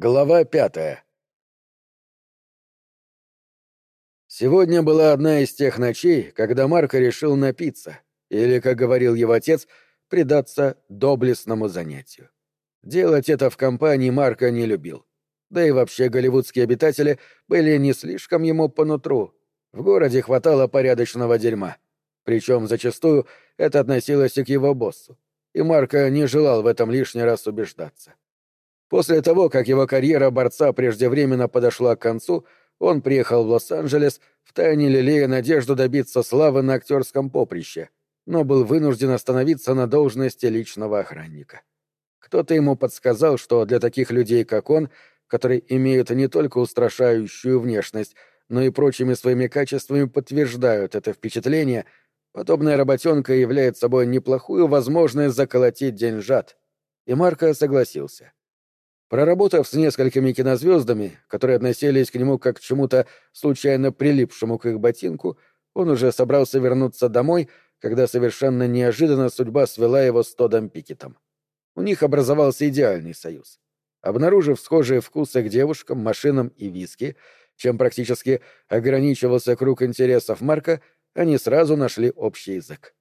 Глава пятая Сегодня была одна из тех ночей, когда Марко решил напиться, или, как говорил его отец, предаться доблестному занятию. Делать это в компании Марка не любил. Да и вообще голливудские обитатели были не слишком ему по нутру. В городе хватало порядочного дерьма. Причем зачастую это относилось и к его боссу. И Марко не желал в этом лишний раз убеждаться. После того, как его карьера борца преждевременно подошла к концу, он приехал в Лос-Анджелес, втайне лелея надежду добиться славы на актерском поприще, но был вынужден остановиться на должности личного охранника. Кто-то ему подсказал, что для таких людей, как он, которые имеют не только устрашающую внешность, но и прочими своими качествами подтверждают это впечатление, подобная работенка является собой неплохую возможность заколотить деньжат. И Марко согласился. Проработав с несколькими кинозвездами, которые относились к нему как к чему-то случайно прилипшему к их ботинку, он уже собрался вернуться домой, когда совершенно неожиданно судьба свела его с Тодом Пикетом. У них образовался идеальный союз. Обнаружив схожие вкусы к девушкам, машинам и виски, чем практически ограничивался круг интересов Марка, они сразу нашли общий язык.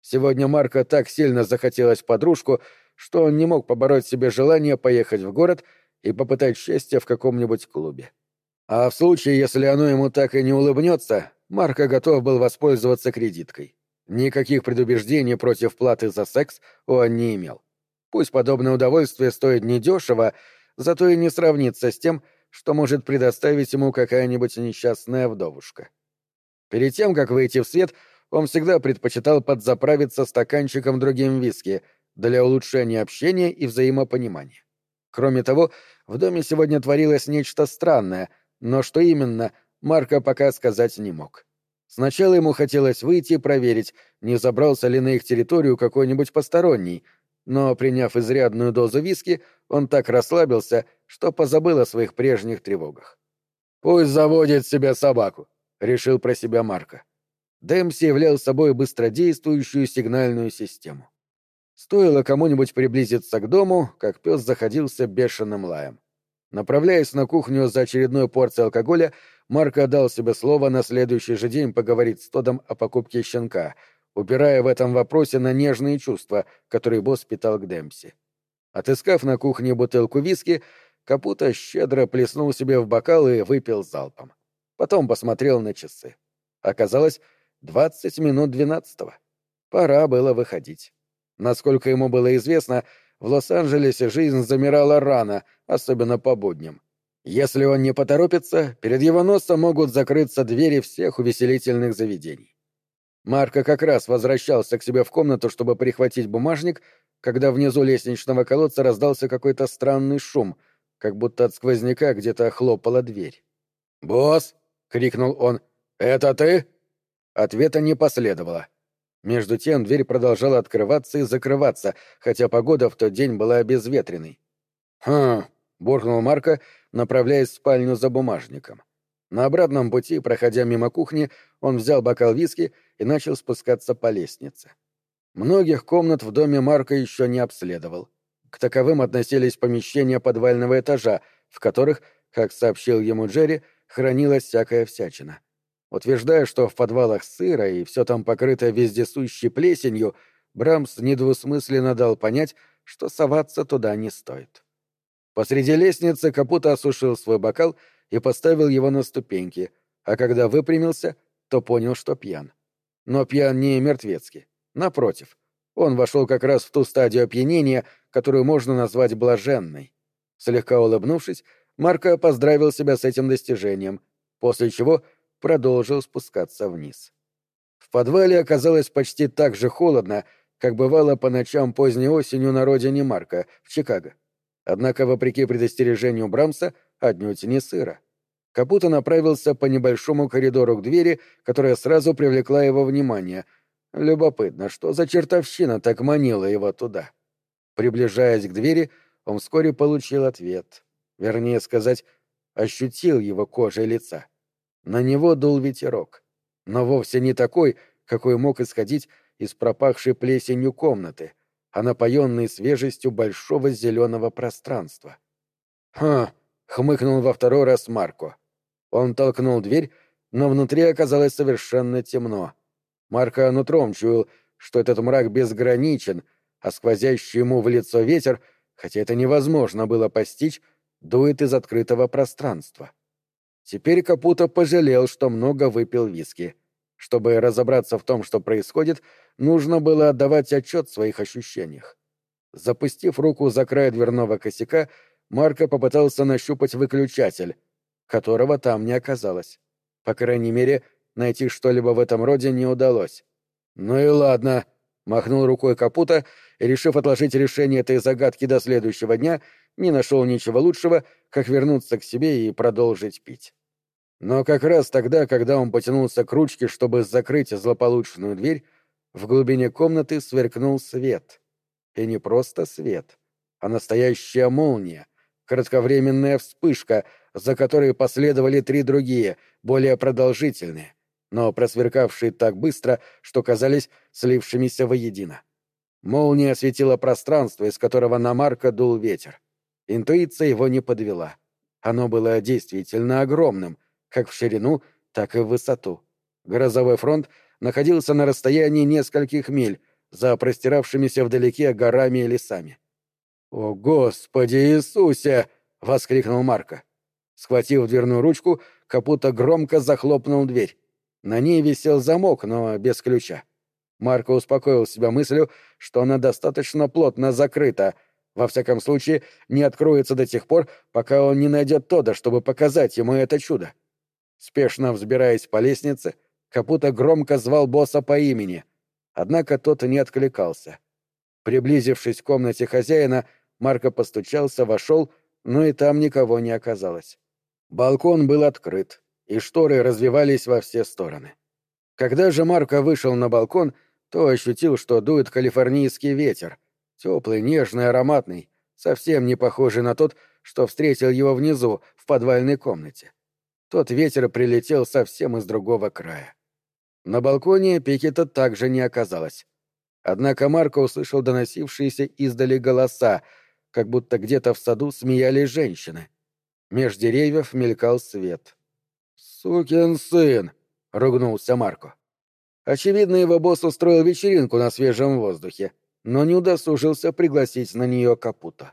Сегодня Марка так сильно захотелось подружку, что он не мог побороть себе желание поехать в город и попытать счастье в каком-нибудь клубе. А в случае, если оно ему так и не улыбнется, Марко готов был воспользоваться кредиткой. Никаких предубеждений против платы за секс он не имел. Пусть подобное удовольствие стоит недешево, зато и не сравнится с тем, что может предоставить ему какая-нибудь несчастная вдовушка. Перед тем, как выйти в свет, он всегда предпочитал подзаправиться стаканчиком другим виски, для улучшения общения и взаимопонимания. Кроме того, в доме сегодня творилось нечто странное, но что именно, Марко пока сказать не мог. Сначала ему хотелось выйти и проверить, не забрался ли на их территорию какой-нибудь посторонний, но, приняв изрядную дозу виски, он так расслабился, что позабыл о своих прежних тревогах. «Пусть заводит себе собаку», — решил про себя Марко. Дэмси являл собой быстродействующую сигнальную систему. Стоило кому-нибудь приблизиться к дому, как пес заходился бешеным лаем. Направляясь на кухню за очередной порцией алкоголя, Марко дал себе слово на следующий же день поговорить с Тодом о покупке щенка, упирая в этом вопросе на нежные чувства, которые босс питал к Демпси. Отыскав на кухне бутылку виски, Капута щедро плеснул себе в бокал и выпил залпом. Потом посмотрел на часы. Оказалось, двадцать минут двенадцатого. Пора было выходить. Насколько ему было известно, в Лос-Анджелесе жизнь замирала рано, особенно по будням. Если он не поторопится, перед его носом могут закрыться двери всех увеселительных заведений. Марко как раз возвращался к себе в комнату, чтобы прихватить бумажник, когда внизу лестничного колодца раздался какой-то странный шум, как будто от сквозняка где-то хлопала дверь. «Босс!» — крикнул он. «Это ты?» Ответа не последовало. Между тем дверь продолжала открываться и закрываться, хотя погода в тот день была безветренной. «Хм», — буркнул Марко, направляясь в спальню за бумажником. На обратном пути, проходя мимо кухни, он взял бокал виски и начал спускаться по лестнице. Многих комнат в доме Марка еще не обследовал. К таковым относились помещения подвального этажа, в которых, как сообщил ему Джерри, хранилась всякая всячина. Утверждая, что в подвалах сыро и все там покрыто вездесущей плесенью, Брамс недвусмысленно дал понять, что соваться туда не стоит. Посреди лестницы Капута осушил свой бокал и поставил его на ступеньки, а когда выпрямился, то понял, что пьян. Но пьян не мертвецки. Напротив, он вошел как раз в ту стадию опьянения, которую можно назвать блаженной. Слегка улыбнувшись, Марко поздравил себя с этим достижением, после чего продолжил спускаться вниз. В подвале оказалось почти так же холодно, как бывало по ночам поздней осенью на родине Марка, в Чикаго. Однако, вопреки предостережению Брамса, отнюдь не сыро. Капута направился по небольшому коридору к двери, которая сразу привлекла его внимание. Любопытно, что за чертовщина так манила его туда? Приближаясь к двери, он вскоре получил ответ. Вернее сказать, ощутил его кожей лица. На него дул ветерок, но вовсе не такой, какой мог исходить из пропахшей плесенью комнаты, а напоенный свежестью большого зеленого пространства. «Ха!» — хмыкнул во второй раз Марко. Он толкнул дверь, но внутри оказалось совершенно темно. Марко нутром чуял, что этот мрак безграничен, а сквозящий ему в лицо ветер, хотя это невозможно было постичь, дует из открытого пространства. Теперь Капута пожалел, что много выпил виски. Чтобы разобраться в том, что происходит, нужно было отдавать отчет в своих ощущениях. Запустив руку за край дверного косяка, Марко попытался нащупать выключатель, которого там не оказалось. По крайней мере, найти что-либо в этом роде не удалось. «Ну и ладно», — махнул рукой Капута и, решив отложить решение этой загадки до следующего дня, не нашел ничего лучшего, как вернуться к себе и продолжить пить. Но как раз тогда, когда он потянулся к ручке, чтобы закрыть злополучную дверь, в глубине комнаты сверкнул свет. И не просто свет, а настоящая молния, кратковременная вспышка, за которой последовали три другие, более продолжительные, но просверкавшие так быстро, что казались слившимися воедино. Молния осветила пространство, из которого на Марка дул ветер. Интуиция его не подвела. Оно было действительно огромным, как в ширину, так и в высоту. Грозовой фронт находился на расстоянии нескольких миль, за простиравшимися вдалеке горами и лесами. «О, Господи Иисусе!» — воскликнул Марко. Схватив дверную ручку, Капута громко захлопнул дверь. На ней висел замок, но без ключа. Марко успокоил себя мыслью, что она достаточно плотно закрыта, во всяком случае, не откроется до тех пор, пока он не найдет Тода, чтобы показать ему это чудо. Спешно взбираясь по лестнице, Капута громко звал босса по имени, однако тот не откликался. Приблизившись к комнате хозяина, Марко постучался, вошел, но и там никого не оказалось. Балкон был открыт, и шторы развивались во все стороны. Когда же Марко вышел на балкон, то ощутил, что дует калифорнийский ветер, теплый, нежный, ароматный, совсем не похожий на тот, что встретил его внизу, в подвальной комнате. Тот ветер прилетел совсем из другого края. На балконе Пикета также не оказалось. Однако Марко услышал доносившиеся издали голоса, как будто где-то в саду смеялись женщины. Меж деревьев мелькал свет. «Сукин сын!» — ругнулся Марко. Очевидно, его босс устроил вечеринку на свежем воздухе, но не удосужился пригласить на нее Капута.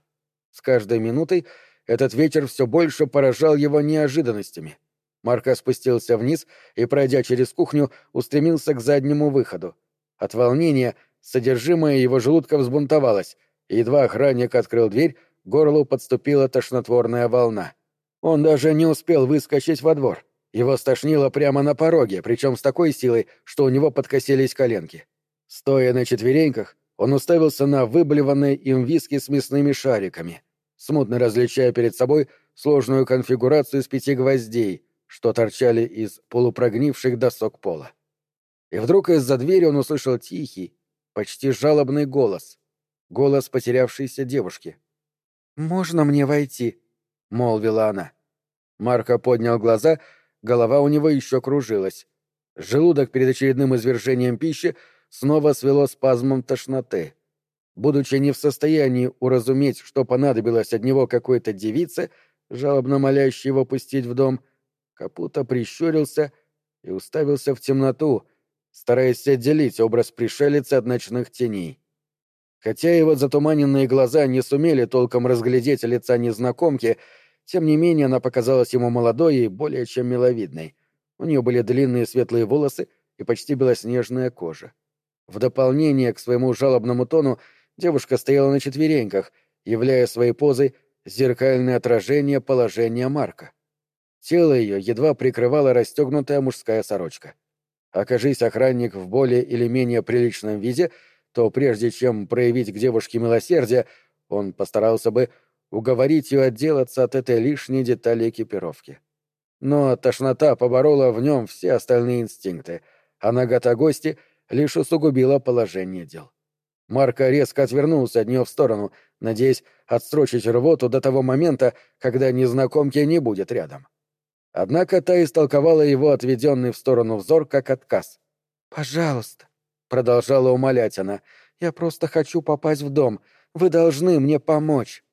С каждой минутой этот вечер все больше поражал его неожиданностями. Марко спустился вниз и, пройдя через кухню, устремился к заднему выходу. От волнения содержимое его желудка взбунтовалось, и едва охранник открыл дверь, горлу подступила тошнотворная волна. Он даже не успел выскочить во двор. Его стошнило прямо на пороге, причем с такой силой, что у него подкосились коленки. Стоя на четвереньках, он уставился на выблеванные им виски с мясными шариками, смутно различая перед собой сложную конфигурацию из пяти гвоздей, что торчали из полупрогнивших досок пола. И вдруг из-за двери он услышал тихий, почти жалобный голос. Голос потерявшейся девушки. «Можно мне войти?» — молвила она. Марко поднял глаза, голова у него еще кружилась. Желудок перед очередным извержением пищи снова свело спазмом тошноты. Будучи не в состоянии уразуметь, что понадобилось от него какой-то девице, жалобно молящей его пустить в дом, Капута прищурился и уставился в темноту, стараясь отделить образ пришелицы от ночных теней. Хотя его затуманенные глаза не сумели толком разглядеть лица незнакомки, тем не менее она показалась ему молодой и более чем миловидной. У нее были длинные светлые волосы и почти белоснежная кожа. В дополнение к своему жалобному тону девушка стояла на четвереньках, являя своей позой зеркальное отражение положения Марка. Тело ее едва прикрывала расстегнутая мужская сорочка. Окажись охранник в более или менее приличном виде, то прежде чем проявить к девушке милосердие, он постарался бы уговорить ее отделаться от этой лишней детали экипировки. Но тошнота поборола в нем все остальные инстинкты, а нагота гости лишь усугубила положение дел. Марко резко отвернулся от нее в сторону, надеясь отсрочить рвоту до того момента, когда незнакомки не будет рядом. Однако та истолковала его отведенный в сторону взор как отказ. «Пожалуйста», — продолжала умолять она, — «я просто хочу попасть в дом. Вы должны мне помочь».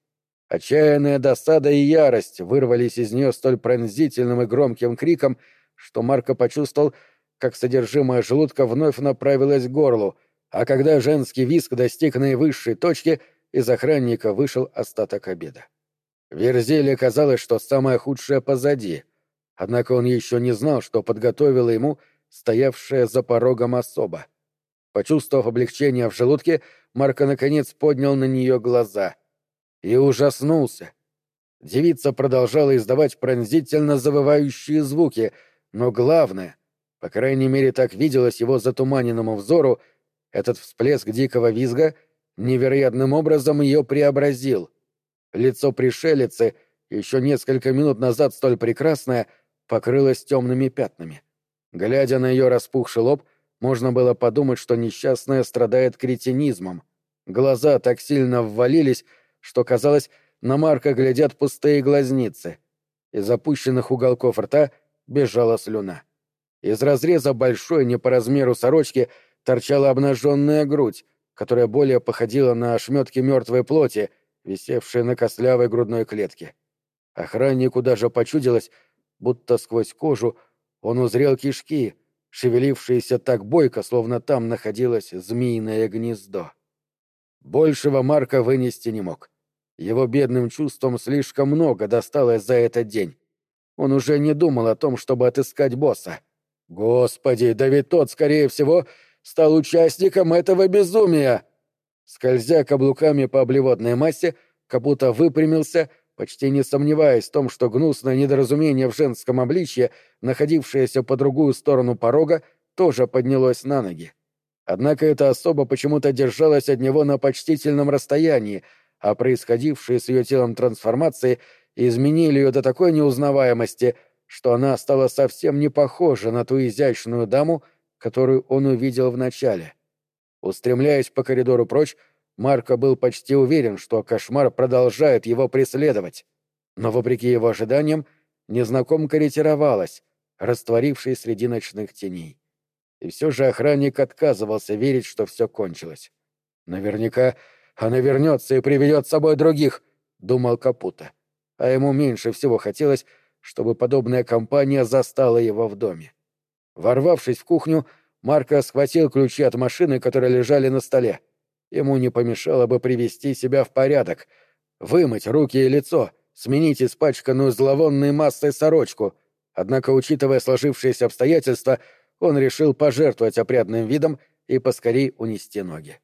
Отчаянная досада и ярость вырвались из нее столь пронзительным и громким криком, что Марко почувствовал, как содержимое желудка вновь направилось к горлу, а когда женский виск достиг наивысшей точки, из охранника вышел остаток обеда. Верзеле казалось, что самое худшее позади, однако он еще не знал, что подготовила ему стоявшая за порогом особа. Почувствовав облегчение в желудке, Марко наконец поднял на нее глаза и ужаснулся. Девица продолжала издавать пронзительно завывающие звуки, но главное, по крайней мере так виделось его затуманенному взору, этот всплеск дикого визга невероятным образом ее преобразил. Лицо пришелицы, еще несколько минут назад столь прекрасное, покрылось темными пятнами. Глядя на ее распухший лоб, можно было подумать, что несчастная страдает кретинизмом. Глаза так сильно ввалились, что, казалось, на Марка глядят пустые глазницы. Из опущенных уголков рта бежала слюна. Из разреза большой, не по размеру сорочки, торчала обнаженная грудь, которая более походила на ошметки мертвой плоти, висевшие на костлявой грудной клетке. Охраннику даже почудилось, будто сквозь кожу он узрел кишки, шевелившиеся так бойко, словно там находилось змеиное гнездо. Большего Марка вынести не мог. Его бедным чувством слишком много досталось за этот день. Он уже не думал о том, чтобы отыскать босса. Господи, да ведь тот, скорее всего, стал участником этого безумия! Скользя каблуками по облеводной массе, Капута выпрямился, почти не сомневаясь в том, что гнусное недоразумение в женском обличье, находившееся по другую сторону порога, тоже поднялось на ноги. Однако эта особа почему-то держалась от него на почтительном расстоянии, а происходившие с ее телом трансформации изменили ее до такой неузнаваемости, что она стала совсем не похожа на ту изящную даму, которую он увидел вначале. Устремляясь по коридору прочь, Марко был почти уверен, что кошмар продолжает его преследовать. Но, вопреки его ожиданиям, незнакомка ретировалась, растворившись среди ночных теней. И все же охранник отказывался верить, что все кончилось. Наверняка она вернется и приведет с собой других, — думал Капута. А ему меньше всего хотелось, чтобы подобная компания застала его в доме. Ворвавшись в кухню, Марко схватил ключи от машины, которые лежали на столе. Ему не помешало бы привести себя в порядок, вымыть руки и лицо, сменить испачканную зловонной массой сорочку. Однако, учитывая сложившиеся обстоятельства, он решил пожертвовать опрятным видом и поскорей унести ноги.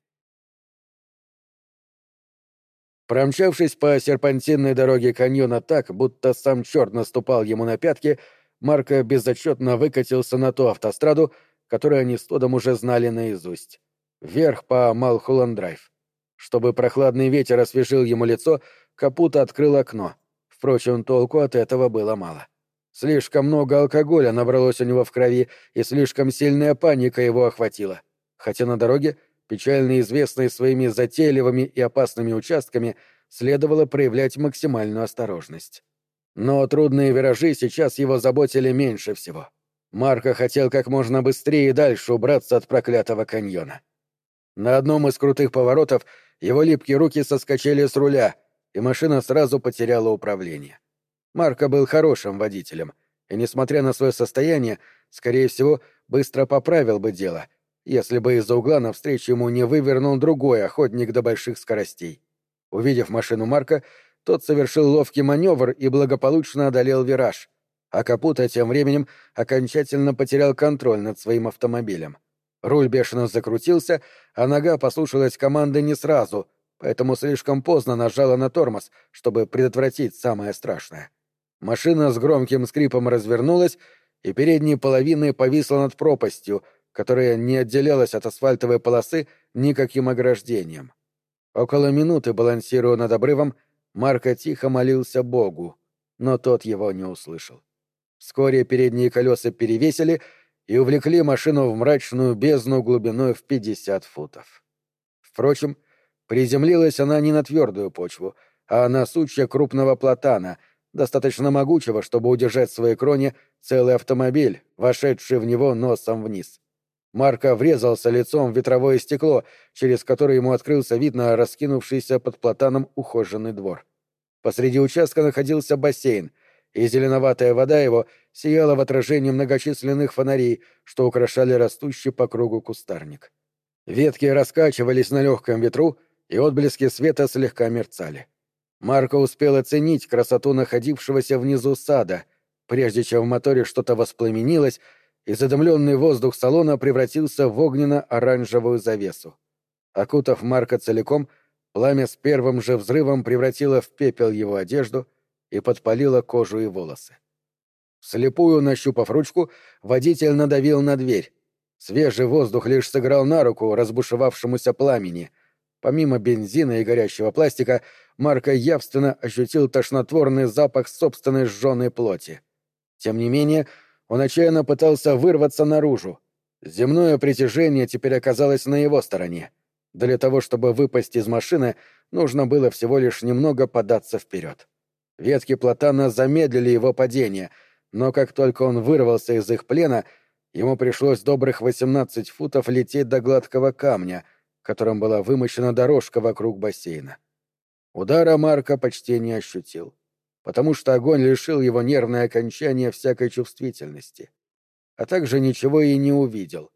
Промчавшись по серпантинной дороге каньона так, будто сам черт наступал ему на пятки, Марко безотчетно выкатился на ту автостраду, которую они с Тодом уже знали наизусть. Вверх по Малхолланд-драйв. Чтобы прохладный ветер освежил ему лицо, Капута открыл окно. Впрочем, толку от этого было мало. Слишком много алкоголя набралось у него в крови, и слишком сильная паника его охватила. Хотя на дороге, печально известной своими затейливыми и опасными участками, следовало проявлять максимальную осторожность. Но трудные виражи сейчас его заботили меньше всего. Марко хотел как можно быстрее и дальше убраться от проклятого каньона. На одном из крутых поворотов его липкие руки соскочили с руля, и машина сразу потеряла управление. Марко был хорошим водителем, и, несмотря на свое состояние, скорее всего, быстро поправил бы дело, если бы из-за угла навстречу ему не вывернул другой охотник до больших скоростей. Увидев машину Марка, тот совершил ловкий маневр и благополучно одолел вираж, а Капута тем временем окончательно потерял контроль над своим автомобилем. Руль бешено закрутился, а нога послушалась команды не сразу, поэтому слишком поздно нажала на тормоз, чтобы предотвратить самое страшное. Машина с громким скрипом развернулась и передней половиной повисла над пропастью, которая не отделялась от асфальтовой полосы никаким ограждением. Около минуты, балансируя над обрывом, Марко тихо молился Богу, но тот его не услышал. Вскоре передние колеса перевесили и увлекли машину в мрачную бездну глубиной в 50 футов. Впрочем, приземлилась она не на твердую почву, а на сучья крупного платана — достаточно могучего, чтобы удержать в своей кроне целый автомобиль, вошедший в него носом вниз. Марко врезался лицом в ветровое стекло, через которое ему открылся вид на раскинувшийся под платаном ухоженный двор. Посреди участка находился бассейн, и зеленоватая вода его сияла в отражении многочисленных фонарей, что украшали растущий по кругу кустарник. Ветки раскачивались на легком ветру, и отблески света слегка мерцали. Марко успел оценить красоту находившегося внизу сада, прежде чем в моторе что-то воспламенилось, и задымленный воздух салона превратился в огненно-оранжевую завесу. Окутав Марка целиком, пламя с первым же взрывом превратило в пепел его одежду и подпалило кожу и волосы. Слепую нащупав ручку, водитель надавил на дверь. Свежий воздух лишь сыграл на руку разбушевавшемуся пламени — Помимо бензина и горящего пластика, Марко явственно ощутил тошнотворный запах собственной сжженной плоти. Тем не менее, он отчаянно пытался вырваться наружу. Земное притяжение теперь оказалось на его стороне. Для того, чтобы выпасть из машины, нужно было всего лишь немного податься вперед. Ветки платана замедлили его падение, но как только он вырвался из их плена, ему пришлось добрых 18 футов лететь до гладкого камня — которым была вымощена дорожка вокруг бассейна. Удара Марка почти не ощутил, потому что огонь лишил его нервное окончание всякой чувствительности, а также ничего и не увидел.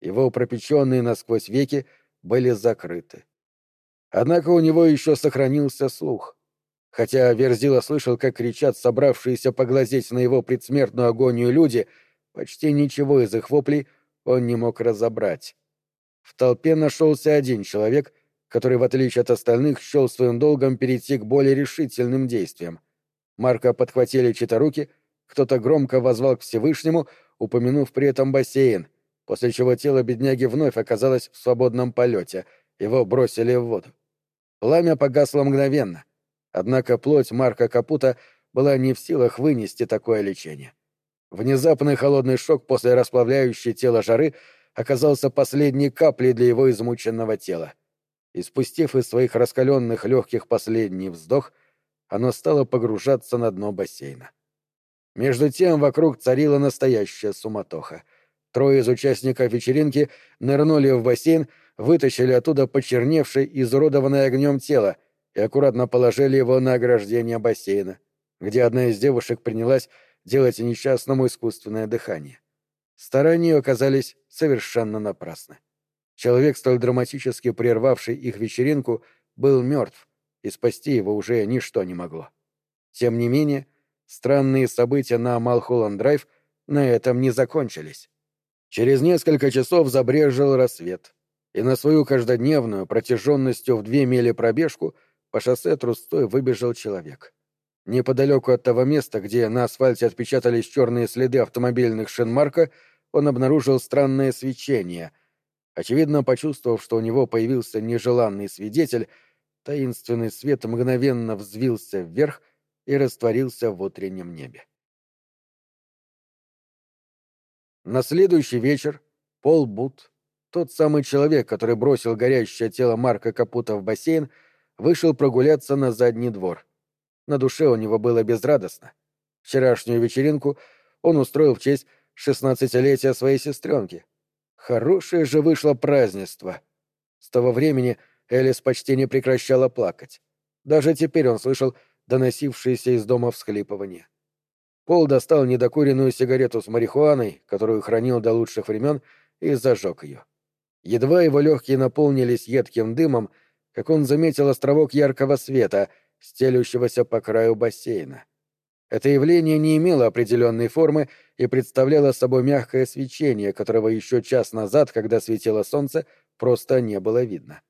Его пропеченные насквозь веки были закрыты. Однако у него еще сохранился слух. Хотя Верзила слышал, как кричат собравшиеся поглазеть на его предсмертную агонию люди, почти ничего из их воплей он не мог разобрать. В толпе нашелся один человек, который, в отличие от остальных, счел своим долгом перейти к более решительным действиям. Марка подхватили чьи-то руки, кто-то громко возвал к Всевышнему, упомянув при этом бассейн, после чего тело бедняги вновь оказалось в свободном полете, его бросили в воду. Пламя погасло мгновенно, однако плоть Марка Капута была не в силах вынести такое лечение. Внезапный холодный шок после расплавляющей тело жары — оказался последней каплей для его измученного тела. И спустив из своих раскаленных легких последний вздох, оно стало погружаться на дно бассейна. Между тем вокруг царила настоящая суматоха. Трое из участников вечеринки нырнули в бассейн, вытащили оттуда почерневшее и изуродованное огнем тело и аккуратно положили его на ограждение бассейна, где одна из девушек принялась делать несчастному искусственное дыхание. Старания оказались совершенно напрасны. Человек, столь драматически прервавший их вечеринку, был мертв, и спасти его уже ничто не могло. Тем не менее, странные события на Малхолланд-драйв на этом не закончились. Через несколько часов забрежил рассвет, и на свою каждодневную протяженностью в две мили пробежку по шоссе трустой выбежал человек. Неподалеку от того места, где на асфальте отпечатались черные следы автомобильных шин Марка, он обнаружил странное свечение. Очевидно, почувствовав, что у него появился нежеланный свидетель, таинственный свет мгновенно взвился вверх и растворился в утреннем небе. На следующий вечер Пол Бут, тот самый человек, который бросил горящее тело Марка Капута в бассейн, вышел прогуляться на задний двор. На душе у него было безрадостно. Вчерашнюю вечеринку он устроил в честь шестнадцатилетия своей сестренки. Хорошее же вышло празднество. С того времени Элис почти не прекращала плакать. Даже теперь он слышал доносившиеся из дома всхлипывания. Пол достал недокуренную сигарету с марихуаной, которую хранил до лучших времен, и зажег ее. Едва его легкие наполнились едким дымом, как он заметил островок яркого света, стелющегося по краю бассейна. Это явление не имело определенной формы и представляло собой мягкое свечение, которого еще час назад, когда светило солнце, просто не было видно.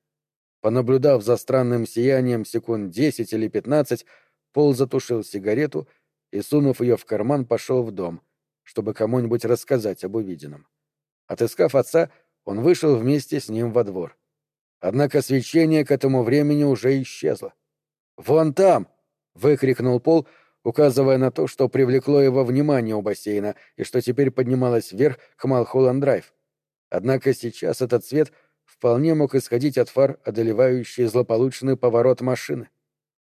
Понаблюдав за странным сиянием секунд десять или пятнадцать, Пол затушил сигарету и, сунув ее в карман, пошел в дом, чтобы кому-нибудь рассказать об увиденном. Отыскав отца, он вышел вместе с ним во двор. Однако свечение к этому времени уже исчезло. «Вон там!» — выкрикнул Пол — указывая на то, что привлекло его внимание у бассейна и что теперь поднималось вверх к Малхолланд-драйв. Однако сейчас этот свет вполне мог исходить от фар, одолевающий злополучный поворот машины.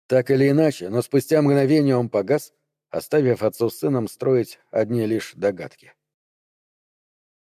Так или иначе, но спустя мгновение он погас, оставив отцу с сыном строить одни лишь догадки.